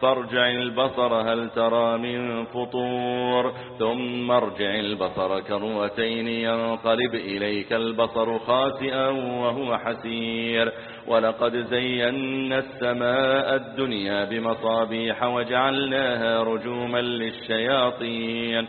فارجع البصر هل ترى من فطور؟ ثم ارجع البصر كروتين ينقلب إليك البصر خاسئا وهو حسير. ولقد زينا السماء الدنيا بمصابيح وجعلناها رجوما للشياطين.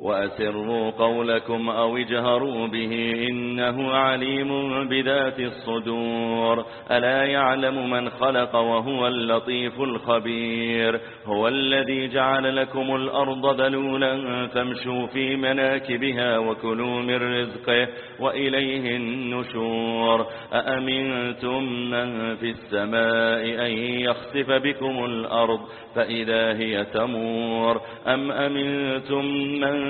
وأسروا قولكم أو اجهروا به إنه عليم بذات الصدور. ألا يعلم من خلق وهو اللطيف الخبير. هو الذي جعل لكم الأرض ذلولا فامشوا في مناكبها وكلوا من رزقه وإليه النشور. أأمنتم من في السماء أن يخسف بكم الأرض فإذا هي تمور؟ أم أمنتم من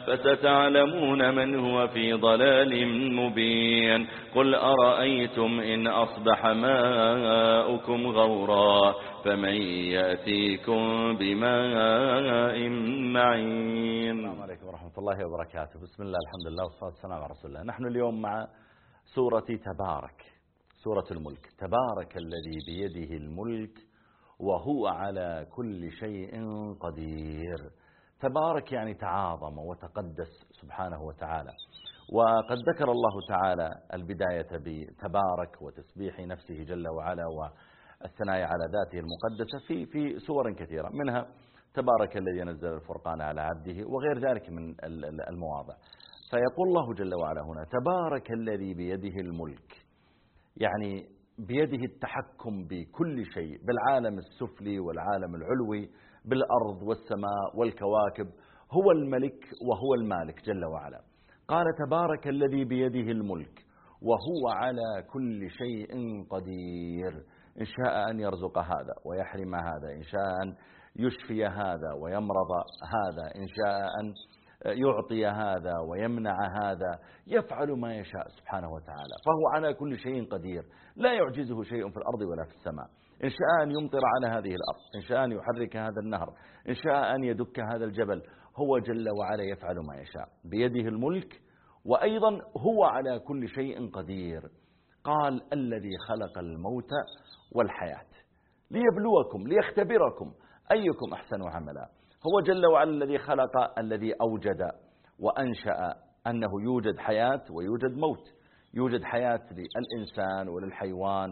فستعلمون من هو في ضلال مبين. قل أرأيتم إن أصبح ماؤكم غورا فمن يأتيكم بماء معين. السلام عليكم ورحمة الله وبركاته. بسم الله الحمد لله والصلاة والسلام على رسول الله. نحن اليوم مع سورة تبارك سورة الملك. تبارك الذي بيده الملك وهو على كل شيء قدير. تبارك يعني تعاظم وتقدس سبحانه وتعالى. وقد ذكر الله تعالى البداية بتبارك وتسبيح نفسه جل وعلا والثناء على ذاته المقدسة في في سور كثيرة. منها تبارك الذي نزل الفرقان على عبده وغير ذلك من المواضع. فيقول الله جل وعلا هنا تبارك الذي بيده الملك. يعني بيده التحكم بكل شيء بالعالم السفلي والعالم العلوي. بالأرض والسماء والكواكب هو الملك وهو المالك جل وعلا. قال تبارك الذي بيده الملك وهو على كل شيء قدير. إن شاء أن يرزق هذا ويحرم هذا إن شاء أن يشفي هذا ويمرض هذا إن شاء أن يعطي هذا ويمنع هذا يفعل ما يشاء سبحانه وتعالى. فهو على كل شيء قدير. لا يعجزه شيء في الأرض ولا في السماء. إن شاء أن يمطر على هذه الأرض إن شاء أن يحرك هذا النهر إن شاء أن يدك هذا الجبل هو جل وعلا يفعل ما يشاء بيده الملك وأيضا هو على كل شيء قدير قال الذي خلق الموت والحياة ليبلوكم ليختبركم أيكم أحسن عملا. هو جل وعلا الذي خلق الذي أوجد وأنشأ أنه يوجد حياة ويوجد موت يوجد حياة للإنسان وللحيوان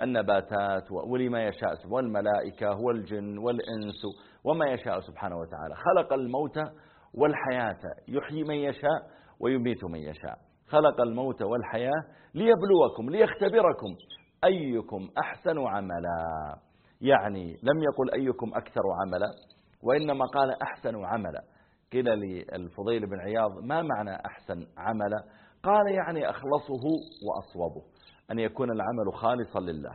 وللنباتات ولما يشاء والملائكة والجن والإنس وما يشاء سبحانه وتعالى. خلق الموت والحياة يحيي من يشاء ويميت من يشاء. خلق الموت والحياة ليبلوكم ليختبركم. أيكم أحسن عملا. يعني لم يقل أيكم أكثر عملا وإنما قال أحسن عملا. قيل للفضيل بن عياض ما معنى أحسن عملا؟ قال يعني أخلصه وأصوبه. أن يكون العمل خالصا لله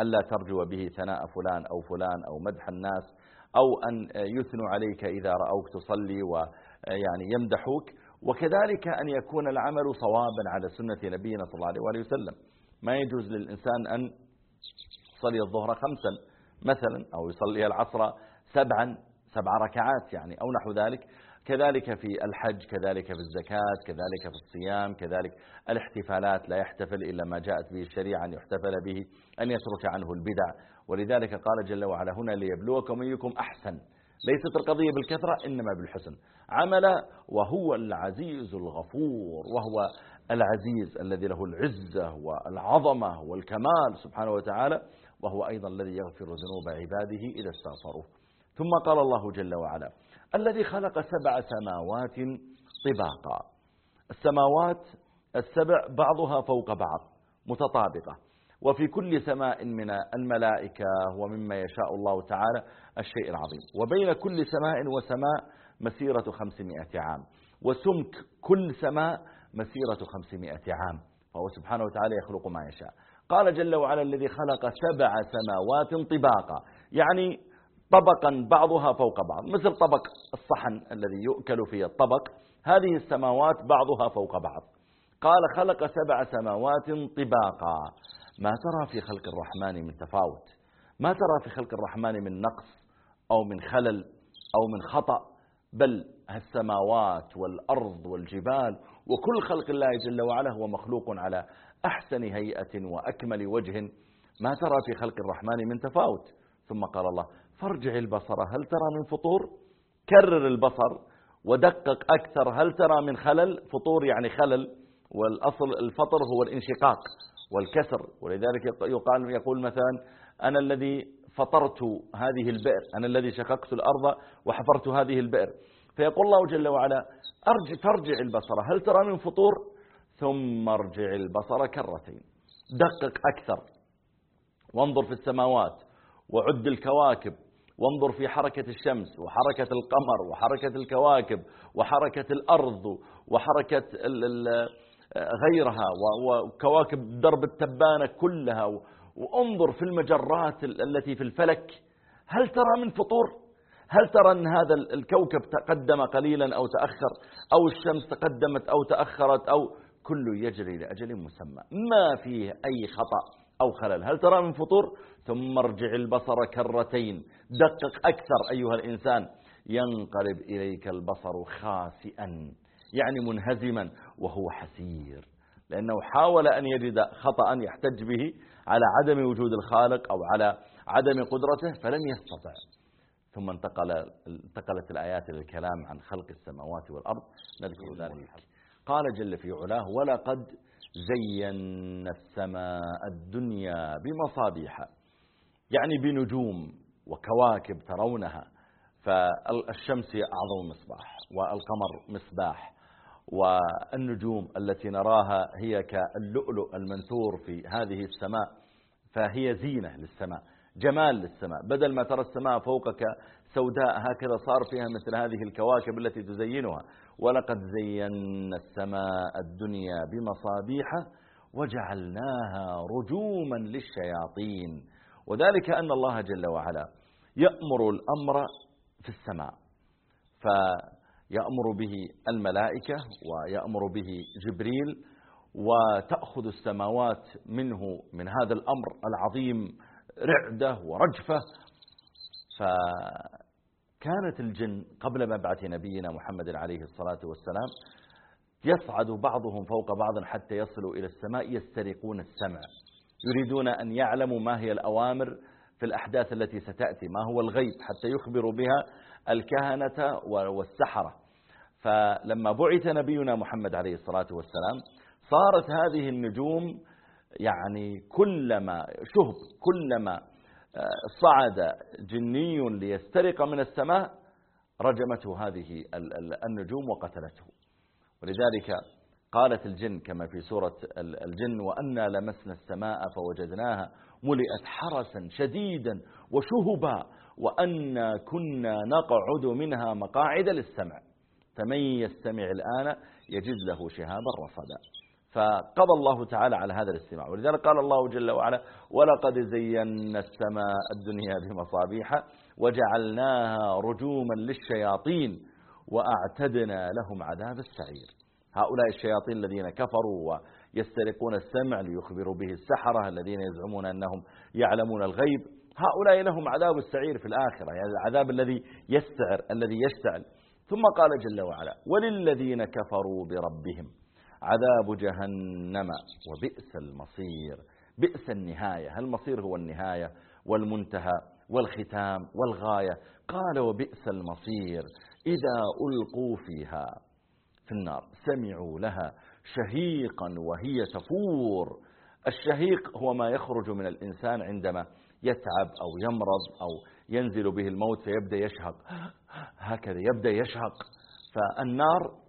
ألا ترجو به ثناء فلان أو فلان أو مدح الناس أو أن يثنوا عليك إذا رأوك تصلي ويعني يمدحوك وكذلك أن يكون العمل صوابا على سنة نبينا صلى الله عليه وسلم. ما يجوز للإنسان أن يصلي الظهر خمسا مثلا أو يصلي العصر سبعا سبع ركعات يعني أو نحو ذلك. كذلك في الحج كذلك في الزكاة كذلك في الصيام كذلك الاحتفالات لا يحتفل إلا ما جاءت به الشريعة أن يحتفل به أن يترك عنه البدع. ولذلك قال جل وعلا هنا ليبلوكم أيكم أحسن. ليست القضية بالكثرة إنما بالحسن. عمل وهو العزيز الغفور وهو العزيز الذي له العزة والعظمة والكمال سبحانه وتعالى وهو أيضا الذي يغفر ذنوب عباده إذا استغفروه. ثم قال الله جل وعلا الذي خلق سبع سماوات طباقا. السماوات السبع بعضها فوق بعض متطابقة. وفي كل سماء من الملائكة ومما يشاء الله تعالى الشيء العظيم. وبين كل سماء وسماء مسيرة خمسمائة عام. وسمك كل سماء مسيرة خمسمائة عام. فهو سبحانه وتعالى يخلق ما يشاء. قال جل وعلا الذي خلق سبع سماوات طباقا. يعني طبقا بعضها فوق بعض. مثل طبق الصحن الذي يؤكل فيه الطبق هذه السماوات بعضها فوق بعض. قال خلق سبع سماوات طباقا. ما ترى في خلق الرحمن من تفاوت؟ ما ترى في خلق الرحمن من نقص أو من خلل أو من خطأ؟ بل السماوات والأرض والجبال وكل خلق الله جل وعلا هو مخلوق على أحسن هيئة وأكمل وجه. ما ترى في خلق الرحمن من تفاوت؟ ثم قال الله فارجع البصر هل ترى من فطور؟ كرر البصر ودقق أكثر. هل ترى من خلل؟ فطور يعني خلل والأصل الفطر هو الانشقاق والكسر. ولذلك يقال يقول مثلا أنا الذي فطرت هذه البئر أنا الذي شققت الأرض وحفرت هذه البئر. فيقول الله جل وعلا أرجع ترجع البصر هل ترى من فطور؟ ثم ارجع البصر كرتين. دقق أكثر. وانظر في السماوات وعد الكواكب وانظر في حركة الشمس وحركة القمر وحركة الكواكب وحركة الأرض وحركة غيرها وكواكب درب التبانة كلها وانظر في المجرات التي في الفلك. هل ترى من فطور؟ هل ترى أن هذا الكوكب تقدم قليلا أو تأخر؟ أو الشمس تقدمت أو تأخرت؟ أو كله يجري لأجل مسمى. ما فيه أي خطأ. أو خلل. هل ترى من فطور؟ ثم ارجع البصر كرتين. دقق أكثر أيها الإنسان. ينقلب إليك البصر خاسئا يعني منهزما وهو حسير. لأنه حاول أن يجد خطأ يحتج به على عدم وجود الخالق أو على عدم قدرته فلم يستطع. ثم انتقل انتقلت الآيات للكلام عن خلق السماوات والأرض. نذكر ذلك. قال جل في علاه ولقد زينا السماء الدنيا بمصابيح يعني بنجوم وكواكب ترونها. فالشمس أعظم مصباح والقمر مصباح. والنجوم التي نراها هي كاللؤلؤ المنثور في هذه السماء. فهي زينة للسماء جمال للسماء. بدل ما ترى السماء فوقك سوداء هكذا صار فيها مثل هذه الكواكب التي تزينها. ولقد زينا السماء الدنيا بمصابيح وجعلناها رجوما للشياطين. وذلك أن الله جل وعلا يأمر الأمر في السماء فيأمر به الملائكة ويأمر به جبريل وتأخذ السماوات منه من هذا الأمر العظيم رعدة ورجفة. فكانت الجن قبل مبعث نبينا محمد عليه الصلاة والسلام يصعد بعضهم فوق بعض حتى يصلوا إلى السماء يسترقون السمع. يريدون أن يعلموا ما هي الأوامر في الأحداث التي ستأتي ما هو الغيب حتى يخبروا بها الكهنة والسحرة. فلما بعث نبينا محمد عليه الصلاة والسلام صارت هذه النجوم يعني كلما شهب كلما صعد جني ليسترق من السماء رجمته هذه النجوم وقتلته. ولذلك قالت الجن كما في سورة الجن وأنا لمسنا السماء فوجدناها ملئت حرسا شديدا وشهبا وأنا كنا نقعد منها مقاعد للسمع فمن يستمع الآن يجد له شهابا رصدا. فقضى الله تعالى على هذا الاستماع. ولذلك قال الله جل وعلا ولقد زينا السماء الدنيا بمصابيح وجعلناها رجوما للشياطين وأعتدنا لهم عذاب السعير. هؤلاء الشياطين الذين كفروا ويسترقون السمع ليخبروا به السحرة الذين يزعمون أنهم يعلمون الغيب. هؤلاء لهم عذاب السعير في الآخرة يعني العذاب الذي يستعر الذي يشتعل. ثم قال جل وعلا وللذين كفروا بربهم عذاب جهنم وبئس المصير. بئس النهاية. المصير هو النهاية والمنتهى والختام والغاية؟ قال وبئس المصير. إذا ألقوا فيها في النار سمعوا لها شهيقا وهي تفور. الشهيق هو ما يخرج من الإنسان عندما يتعب أو يمرض أو ينزل به الموت فيبدأ يشهق. هكذا يبدأ يشهق. فالنار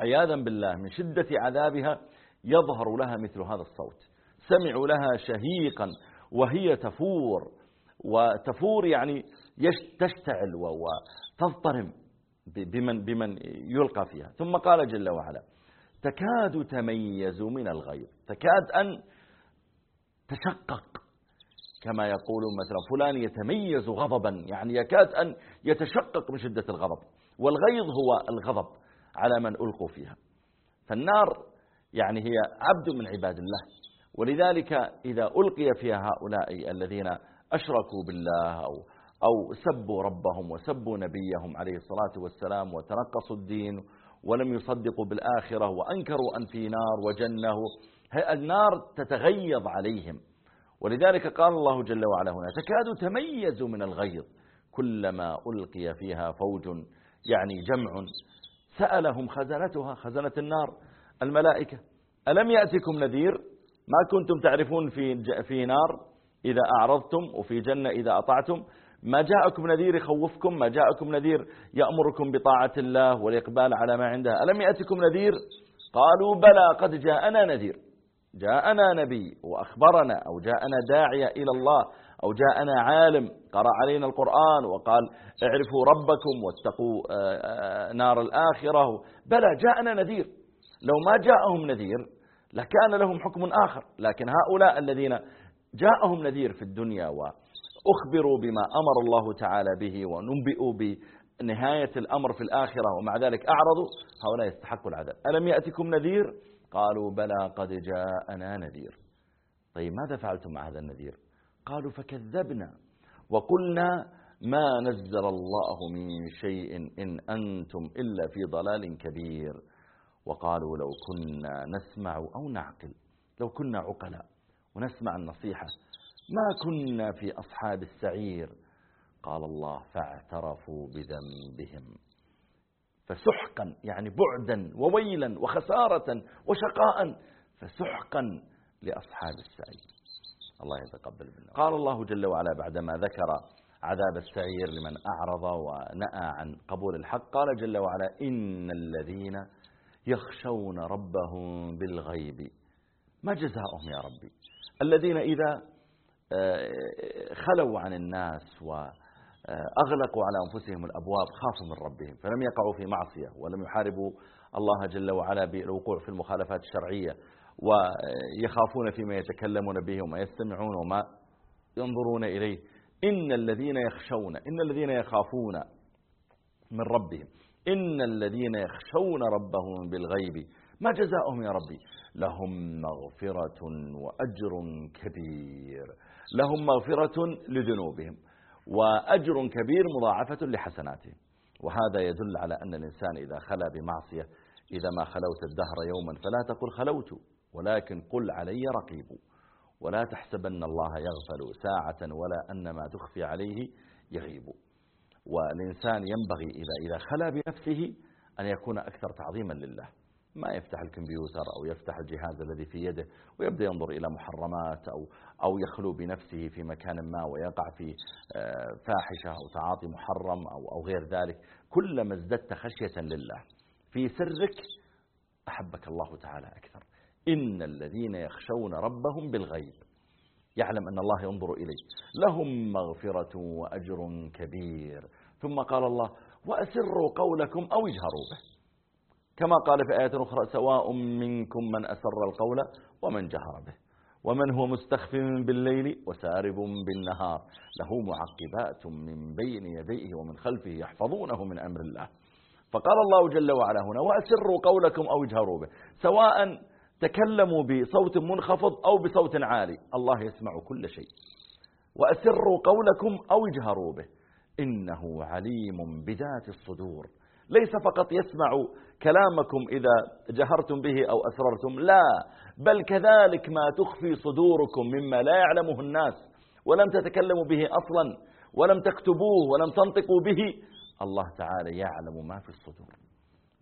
عياذا بالله من شدة عذابها يظهر لها مثل هذا الصوت. سمعوا لها شهيقا وهي تفور وتفور يعني تشتعل وتضطرم بمن, بمن يلقى فيها. ثم قال جل وعلا تكاد تميز من الغيظ تكاد أن تشقق كما يقولون مثلا فلان يتميز غضبا يعني يكاد أن يتشقق من شدة الغضب. والغيظ هو الغضب. على من ألقوا فيها. فالنار يعني هي عبد من عباد الله. ولذلك إذا ألقي فيها هؤلاء الذين أشركوا بالله أو, أو سبوا ربهم وسبوا نبيهم عليه الصلاة والسلام وتنقصوا الدين ولم يصدقوا بالآخرة وأنكروا أن في نار وجنة النار تتغيظ عليهم. ولذلك قال الله جل وعلا هنا تكاد تميز من الغيظ. كلما ألقي فيها فوج يعني جمع سألهم خزنتها خزنة النار الملائكة ألم يأتكم نذير؟ ما كنتم تعرفون في, في نار؟ إذا أعرضتم وفي جنة إذا أطعتم. ما جاءكم نذير يخوفكم؟ ما جاءكم نذير يأمركم بطاعة الله والإقبال على ما عنده. ألم يأتكم نذير؟ قالوا بلى قد جاءنا نذير. جاءنا نبي وأخبرنا أو جاءنا داعية إلى الله. أو جاءنا عالم قرأ علينا القرآن وقال اعرفوا ربكم واتقوا آه، آه، نار الآخرة. بلى جاءنا نذير. لو ما جاءهم نذير لكان لهم حكم آخر. لكن هؤلاء الذين جاءهم نذير في الدنيا وأخبروا بما أمر الله تعالى به وننبئوا بنهاية الأمر في الآخرة ومع ذلك أعرضوا هؤلاء يستحقوا العذاب. ألم يأتكم نذير؟ قالوا بلى قد جاءنا نذير. طيب ماذا فعلتم مع هذا النذير؟ قالوا فكذبنا وقلنا ما نزل الله من شيء إن أنتم إلا في ضلال كبير. وقالوا لو كنا نسمع أو نعقل لو كنا عقلاء ونسمع النصيحة ما كنا في أصحاب السعير. قال الله فاعترفوا بذنبهم. فسحقا يعني بعدا وويلا وخسارة وشقاء فسحقا لأصحاب السعير. الله يتقبل منا. قال الله جل وعلا بعدما ذكر عذاب السعير لمن أعرض ونأى عن قبول الحق قال جل وعلا إن الذين يخشون ربهم بالغيب ما جزاؤهم يا ربي؟ الذين إذا آه، خلوا عن الناس وأغلقوا على أنفسهم الأبواب خافوا من ربهم فلم يقعوا في معصية ولم يحاربوا الله جل وعلا بالوقوع في المخالفات الشرعية ويخافون فيما يتكلمون به وما يستمعون وما ينظرون إليه. إن الذين يخشون إن الذين يخافون من ربهم إن الذين يخشون ربهم بالغيب ما جزاؤهم يا ربي؟ لهم مغفرة وأجر كبير. لهم مغفرة لذنوبهم وأجر كبير مضاعفة لحسناتهم. وهذا يدل على أن الإنسان إذا خلا بمعصية إذا ما خلوت الدهر يوما فلا تقل خلوت. ولكن قل علي رقيب. ولا تحسبن الله يغفل ساعة ولا أن ما تخفي عليه يغيب. والإنسان ينبغي إذا, إذا خلا بنفسه أن يكون أكثر تعظيما لله. ما يفتح الكمبيوتر أو يفتح الجهاز الذي في يده ويبدأ ينظر إلى محرمات أو, أو يخلو بنفسه في مكان ما ويقع في آه، فاحشة أو تعاطي محرم أو, أو غير ذلك. كلما ازددت خشية لله في سرك أحبك الله تعالى أكثر. إن الذين يخشون ربهم بالغيب. يعلم أن الله ينظر إليه. لهم مغفرة وأجر كبير. ثم قال الله وأسروا قولكم أو اجهروا به. كما قال في آية أخرى سواء منكم من أسر القول ومن جهر به. ومن هو مستخف بالليل وسارب بالنهار. له معقبات من بين يديه ومن خلفه يحفظونه من أمر الله. فقال الله جل وعلا هنا وأسروا قولكم أو اجهروا به. سواء تكلموا بصوت منخفض أو بصوت عالي. الله يسمع كل شيء. وأسروا قولكم أو اجهروا به. إنه عليم بذات الصدور. ليس فقط يسمع كلامكم إذا جهرتم به أو أسررتم. لا بل كذلك ما تخفي صدوركم مما لا يعلمه الناس. ولم تتكلموا به أصلا ولم تكتبوه ولم تنطقوا به. الله تعالى يعلم ما في الصدور.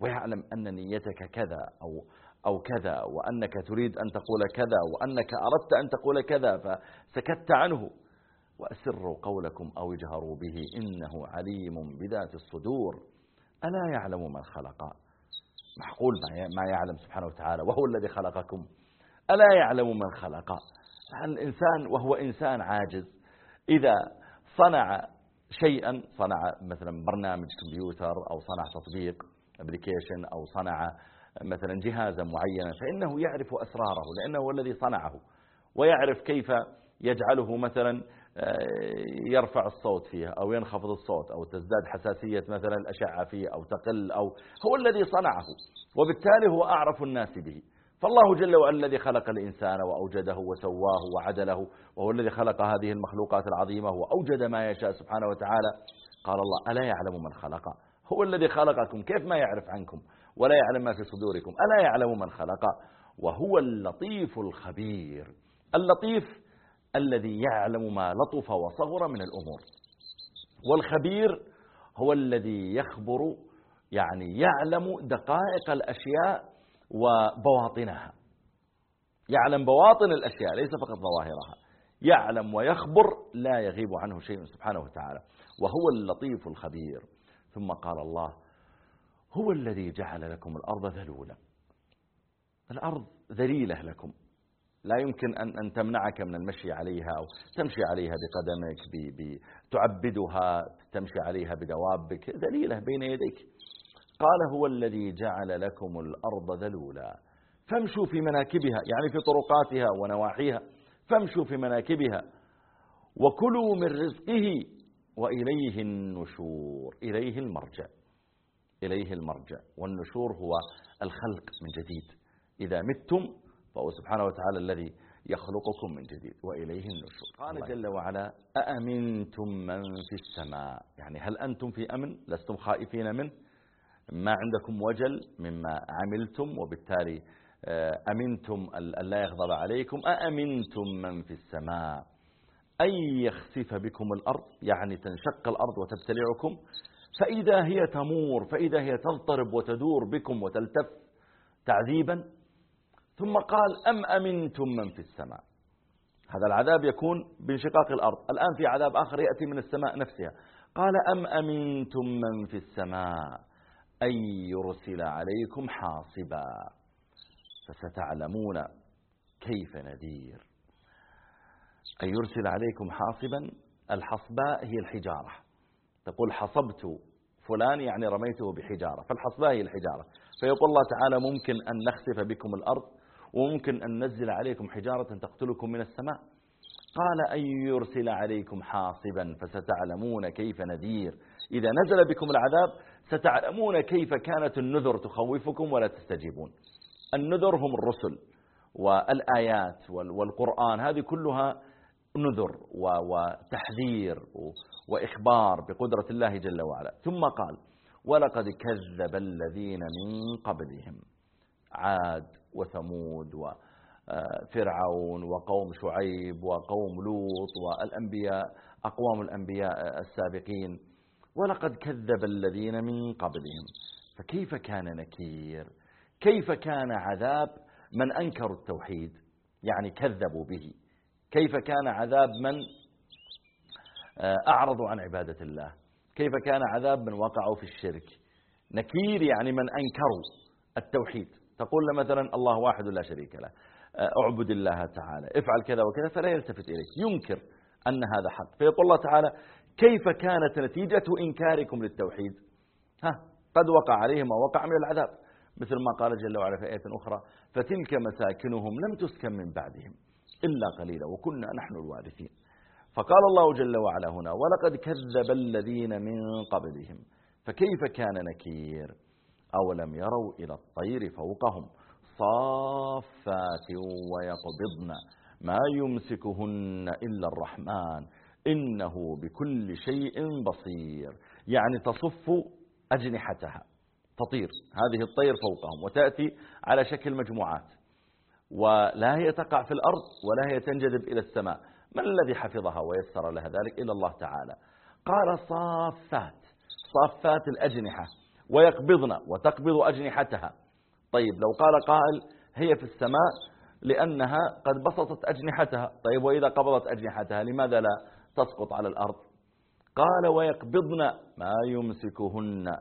ويعلم أن نيتك كذا أو أو كذا وأنك تريد أن تقول كذا وأنك أردت أن تقول كذا فسكت عنه. وأسروا قولكم أو اجهروا به إنه عليم بذات الصدور. ألا يعلم من خلق؟ معقول ما يعلم سبحانه وتعالى وهو الذي خلقكم. ألا يعلم من خلق؟ الإنسان وهو إنسان عاجز؟ إذا صنع شيئا صنع مثلا برنامج كمبيوتر أو صنع تطبيق ابليكيشن أو صنع مثلا جهازا معينا فإنه يعرف أسراره لأنه هو الذي صنعه ويعرف كيف يجعله مثلا آه، يرفع الصوت فيها أو ينخفض الصوت أو تزداد حساسية مثلا الأشعة فيه أو تقل أو هو الذي صنعه وبالتالي هو أعرف الناس به. فالله جل وعلا الذي خلق الإنسان وأوجده وسواه وعدله وهو الذي خلق هذه المخلوقات العظيمة وأوجد ما يشاء سبحانه وتعالى. قال الله ألا يعلم من خلق؟ هو الذي خلقكم كيف ما يعرف عنكم؟ ولا يعلم ما في صدوركم. ألا يعلم من خلق؟ وهو اللطيف الخبير. اللطيف الذي يعلم ما لطف وصغر من الأمور. والخبير هو الذي يخبر يعني يعلم دقائق الأشياء وبواطنها. يعلم بواطن الأشياء ليس فقط ظواهرها. يعلم ويخبر لا يغيب عنه شيء سبحانه وتعالى. وهو اللطيف الخبير. ثم قال الله هو الذي جعل لكم الأرض ذلولا. الأرض ذليلة لكم. لا يمكن أن, أن تمنعك من المشي عليها أو تمشي عليها بقدمك تعبدها تمشي عليها بدوابك ذليلة بين يديك. قال هو الذي جعل لكم الأرض ذلولا. فامشوا في مناكبها يعني في طرقاتها ونواحيها. فامشوا في مناكبها. وكلوا من رزقه وإليه النشور إليه المرجع. إليه المرجع والنشور هو الخلق من جديد. إذا متم فهو سبحانه وتعالى الذي يخلقكم من جديد وإليه النشور. قال جل وعلا أأمنتم من في السماء؟ يعني هل أنتم في أمن؟ لستم خائفين منه؟ ما عندكم وجل مما عملتم؟ وبالتالي آه، أمنتم أن لا يغضب عليكم؟ أأمنتم من في السماء؟ أن يخسف بكم الأرض؟ يعني تنشق الأرض وتبتلعكم؟ فإذا هي تمور فإذا هي تضطرب وتدور بكم وتلتف تعذيبا. ثم قال أم أمنتم من في السماء؟ هذا العذاب يكون بانشقاق الأرض. الآن في عذاب آخر يأتي من السماء نفسها. قال أم أمنتم من في السماء أن يرسل عليكم حاصبا؟ فستعلمون كيف نذير. أن يرسل عليكم حاصبا الحصباء هي الحجارة. تقول حصبت فلان يعني رميته بحجارة فالحصباء هي الحجارة. فيقول الله تعالى ممكن أن نخسف بكم الأرض وممكن أن ننزل عليكم حجارة تقتلكم من السماء. قال أن يرسل عليكم حاصبا فستعلمون كيف نذير. إذا نزل بكم العذاب ستعلمون كيف كانت النذر تخوفكم ولا تستجيبون. النذر هم الرسل والآيات والقرآن هذه كلها نذر وتحذير وإخبار بقدرة الله جل وعلا. ثم قال ولقد كذب الذين من قبلهم عاد وثمود وفرعون وقوم شعيب وقوم لوط والأنبياء أقوام الأنبياء السابقين. ولقد كذب الذين من قبلهم. فكيف كان نكير؟ كيف كان عذاب من أنكروا التوحيد؟ يعني كذبوا به. كيف كان عذاب من آه، أعرضوا عن عبادة الله؟ كيف كان عذاب من وقعوا في الشرك؟ نكير يعني من أنكروا التوحيد. تقول له مثلا الله واحد لا شريك له. آه، اعبد الله تعالى. افعل كذا وكذا فلا يلتفت إليك. ينكر أن هذا حق. فيقول الله تعالى كيف كانت نتيجة إنكاركم للتوحيد؟ ها قد وقع عليهم ما وقع من العذاب. مثل ما قال جل وعلا في آية أخرى فتلك مساكنهم لم تسكن من بعدهم. إلا قليلا وكنا نحن الوارثين. فقال الله جل وعلا هنا ولقد كذب الذين من قبلهم فكيف كان نكير؟ أولم يروا إلى الطير فوقهم صافات ويقبضن ما يمسكهن إلا الرحمن إنه بكل شيء بصير. يعني تصف أجنحتها تطير هذه الطير فوقهم وتأتي على شكل مجموعات. ولا هي تقع في الأرض ولا هي تنجذب إلى السماء. من الذي حفظها ويسر لها ذلك إلا الله تعالى. قال صافات صافات الأجنحة ويقبضن وتقبض أجنحتها. طيب لو قال قائل هي في السماء لأنها قد بسطت أجنحتها. طيب وإذا قبضت أجنحتها لماذا لا تسقط على الأرض؟ قال ويقبضن ما يمسكهن.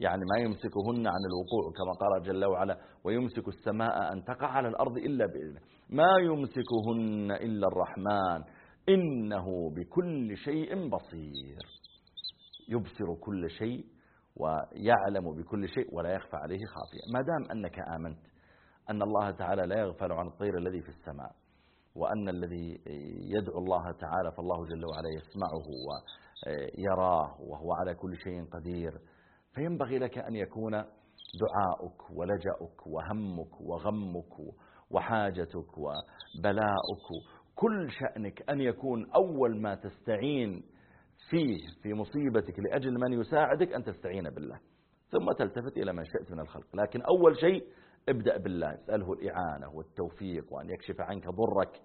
يعني ما يمسكهن عن الوقوع كما قال جل وعلا ويمسك السماء أن تقع على الأرض إلا بإذنه. ما يمسكهن إلا الرحمن إنه بكل شيء بصير. يبصر كل شيء ويعلم بكل شيء ولا يخفى عليه خافية ما دام أنك آمنت أن الله تعالى لا يغفل عن الطير الذي في السماء وأن الذي يدعو الله تعالى فالله جل وعلا يسمعه ويراه وهو على كل شيء قدير فينبغي لك أن يكون دعاؤك ولجأك وهمك وغمك وحاجتك وبلاؤك. كل شأنك أن يكون أول ما تستعين فيه في مصيبتك لأجل من يساعدك أن تستعين بالله. ثم تلتفت إلى من شئت من الخلق. لكن أول شيء ابدأ بالله اسأله الإعانة والتوفيق وأن يكشف عنك ضرك.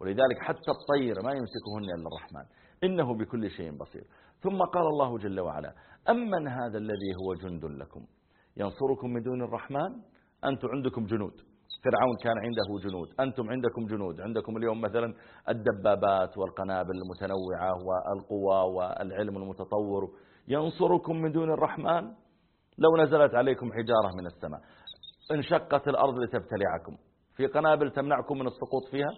ولذلك حتى الطير ما يمسكهن إلا الرحمن. إنه بكل شيء بصير. ثم قال الله جل وعلا أمن هذا الذي هو جند لكم. ينصركم من دون الرحمن أنتم عندكم جنود. فرعون كان عنده جنود أنتم عندكم جنود. عندكم اليوم مثلا الدبابات والقنابل المتنوعة والقوى والعلم المتطور. ينصركم من دون الرحمن. لو نزلت عليكم حجارة من السماء انشقت الأرض لتبتلعكم. في قنابل تمنعكم من السقوط فيها؟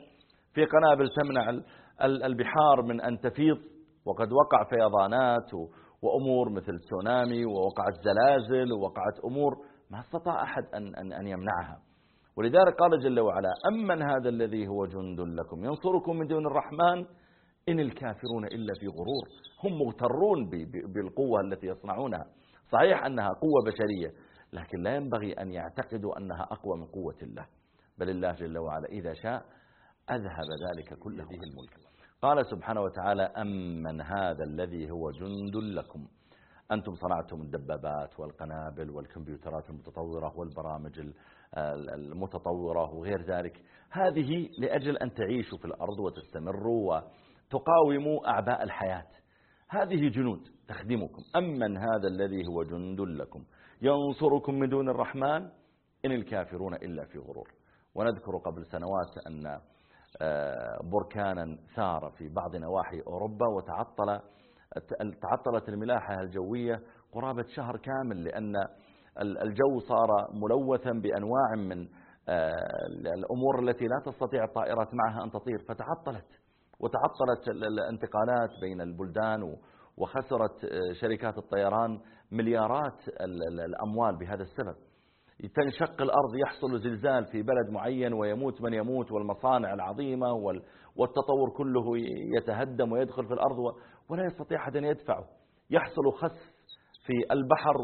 في قنابل تمنع البحار من أن تفيض؟ وقد وقع فيضانات وأمور مثل تسونامي ووقعت زلازل ووقعت أمور ما استطاع أحد أن, أن, أن يمنعها. ولذلك قال جل وعلا أمن هذا الذي هو جند لكم ينصركم من دون الرحمن إن الكافرون إلا في غرور. هم مغترون بالقوة التي يصنعونها. صحيح أنها قوة بشرية لكن لا ينبغي أن يعتقدوا أنها أقوى من قوة الله. بل الله جل وعلا إذا شاء أذهب ذلك كله الملك. قال سبحانه وتعالى أمن هذا الذي هو جند لكم. أنتم صنعتم الدبابات والقنابل والكمبيوترات المتطورة والبرامج المتطورة وغير ذلك. هذه لأجل أن تعيشوا في الأرض وتستمروا وتقاوموا أعباء الحياة. هذه جنود تخدمكم. أمن هذا الذي هو جند لكم. ينصركم من دون الرحمن إن الكافرون إلا في غرور. ونذكر قبل سنوات أن بركانا ثار في بعض نواحي أوروبا وتعطل تعطلت الملاحة الجوية قرابة شهر كامل لأن الجو صار ملوثا بأنواع من آه، الأمور التي لا تستطيع الطائرات معها أن تطير. فتعطلت وتعطلت الانتقالات بين البلدان وخسرت آه، شركات الطيران مليارات الأموال بهذا السبب. تنشق الأرض يحصل زلزال في بلد معين ويموت من يموت والمصانع العظيمة والتطور كله يتهدم ويدخل في الأرض ولا يستطيع أحد أن يدفعه. يحصل خسف في البحر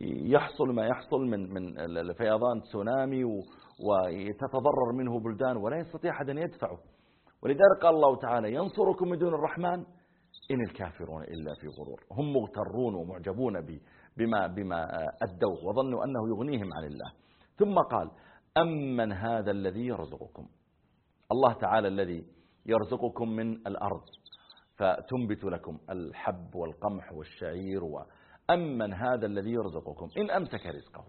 ويحصل ما يحصل من من الفيضان تسونامي وتتضرر منه بلدان ولا يستطيع أحد أن يدفعه. ولذلك قال الله تعالى ينصركم من دون الرحمن إن الكافرون إلا في غرور. هم مغترون ومعجبون بما, بما أدوه وظنوا أنه يغنيهم عن الله. ثم قال أمن هذا الذي يرزقكم. الله تعالى الذي يرزقكم من الأرض فتنبت لكم الحب والقمح والشعير وأمن هذا الذي يرزقكم. إن أمسك رزقه.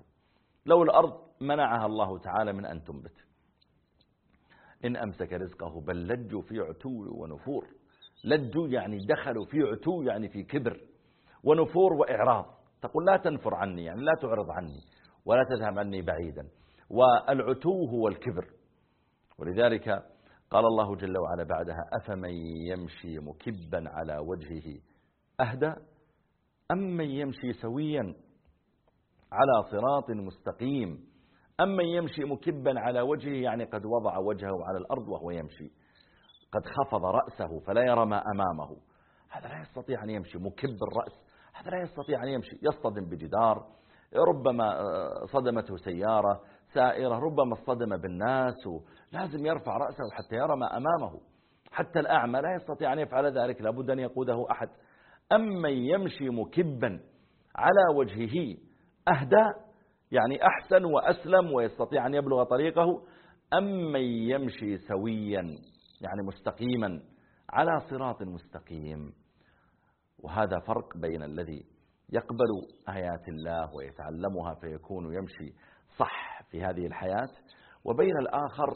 لو الأرض منعها الله تعالى من أن تنبت. إن أمسك رزقه بل لجوا في عتو ونفور. لجوا يعني دخلوا في عتو يعني في كبر. ونفور وإعراض. تقول لا تنفر عني يعني لا تعرض عني ولا تذهب عني بعيدا. والعتو هو الكبر. ولذلك قال الله جل وعلا بعدها أفمن يمشي مكبا على وجهه أهدى أم من يمشي سويا على صراط مستقيم أم من يمشي مكبا على وجهه يعني قد وضع وجهه على الأرض وهو يمشي قد خفض رأسه فلا يرى ما أمامه. هذا لا يستطيع أن يمشي مكب الرأس هذا لا يستطيع أن يمشي يصطدم بجدار ربما آه، صدمته سيارة سائرة ربما اصطدم بالناس لازم يرفع رأسه حتى يرى ما أمامه. حتى الأعمى لا يستطيع أن يفعل ذلك لابد أن يقوده أحد. أما يمشي مكبا على وجهه أهدى يعني أحسن وأسلم ويستطيع أن يبلغ طريقه أما يمشي سويا يعني مستقيما على صراط مستقيم. وهذا فرق بين الذي يقبل آيات الله ويتعلمها فيكون يمشي صح في هذه الحياة وبين الآخر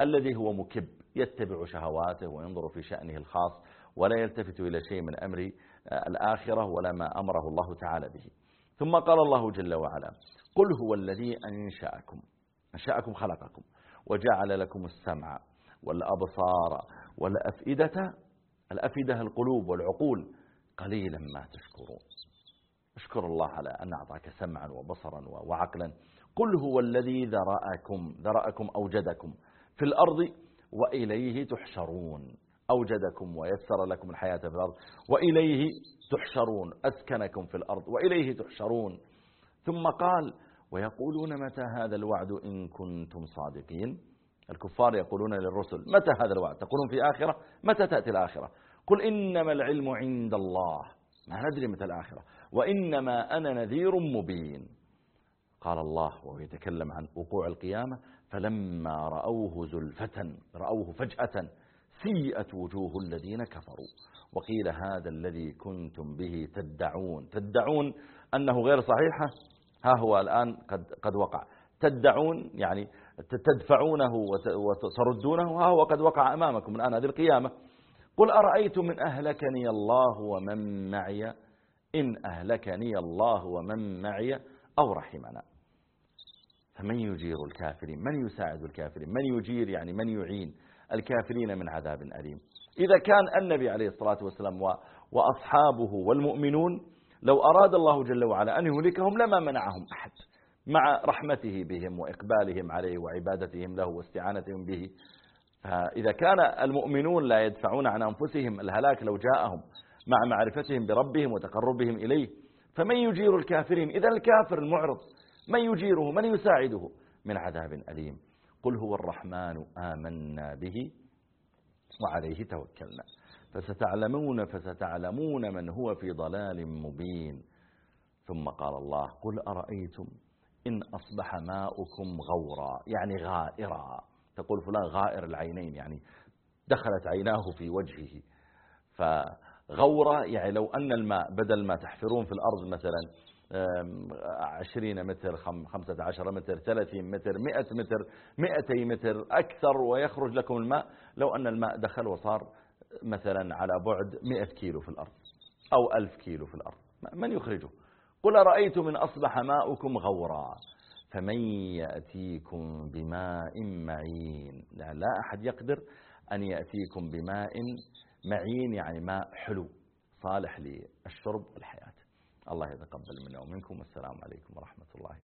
الذي هو مكب يتبع شهواته وينظر في شأنه الخاص ولا يلتفت إلى شيء من أمر الآخرة ولا ما أمره الله تعالى به. ثم قال الله جل وعلا قل هو الذي أنشأكم أنشأكم خلقكم وجعل لكم السمع والأبصار والأفئدة الأفئدة القلوب والعقول قليلا ما تشكرون. أشكر الله على أن أعطاك سمعا وبصرا وعقلا. قل هو الذي ذرأكم ذرأكم أوجدكم في الأرض وإليه تحشرون. أوجدكم ويسر لكم الحياة في الأرض وإليه تحشرون. أسكنكم في الأرض وإليه تحشرون. ثم قال ويقولون متى هذا الوعد إن كنتم صادقين؟ الكفار يقولون للرسل متى هذا الوعد؟ تقولون في آخرة؟ متى تأتي الآخرة؟ قل إنما العلم عند الله. ما ندري متى الآخرة. وإنما أنا نذير مبين. قال الله وهو يتكلم عن وقوع القيامة فلما رأوه زلفة رأوه فجأة سيئت وجوه الذين كفروا. وقيل هذا الذي كنتم به تدعون. تدعون أنه غير صحيحة ها هو الآن قد, قد وقع. تدعون يعني تدفعونه وتردونه ها هو قد وقع أمامكم الآن هذه القيامة. قل أرأيتم من أهلكني الله ومن معي؟ إن أهلكني الله ومن معي أو رحمنا. فمن يجير الكافرين؟ من يساعد الكافرين؟ من يجير يعني من يعين الكافرين من عذاب أليم؟ إذا كان النبي عليه الصلاة والسلام وأصحابه والمؤمنون لو أراد الله جل وعلا أن يهلكهم لما منعهم أحد. مع رحمته بهم وإقبالهم عليه وعبادتهم له واستعانتهم به فإذا كان المؤمنون لا يدفعون عن أنفسهم الهلاك لو جاءهم مع معرفتهم بربهم وتقربهم إليه فمن يجير الكافرين؟ إذا الكافر المعرض من يجيره؟ من يساعده؟ من عذاب أليم. قل هو الرحمن آمنا به وعليه توكلنا. فستعلمون فستعلمون من هو في ضلال مبين. ثم قال الله قل أرأيتم إن أصبح ماؤكم غورا يعني غائرا. تقول فلان غائر العينين يعني دخلت عيناه في وجهه. فغورا يعني لو أن الماء بدل ما تحفرون في الأرض مثلا عشرين متر خمسة عشر متر ثلاثين متر مئة متر مئتي متر أكثر ويخرج لكم الماء لو أن الماء دخل وصار مثلا على بعد مئة كيلو في الأرض أو ألف كيلو في الأرض. من يخرجه؟ قل أرأيتم من أصبح ماؤكم غورا. فمن يأتيكم بماء معين. لا أحد يقدر أن يأتيكم بماء معين يعني ماء حلو صالح للشرب والحياة. الله يتقبل منا ومنكم. والسلام عليكم ورحمة الله.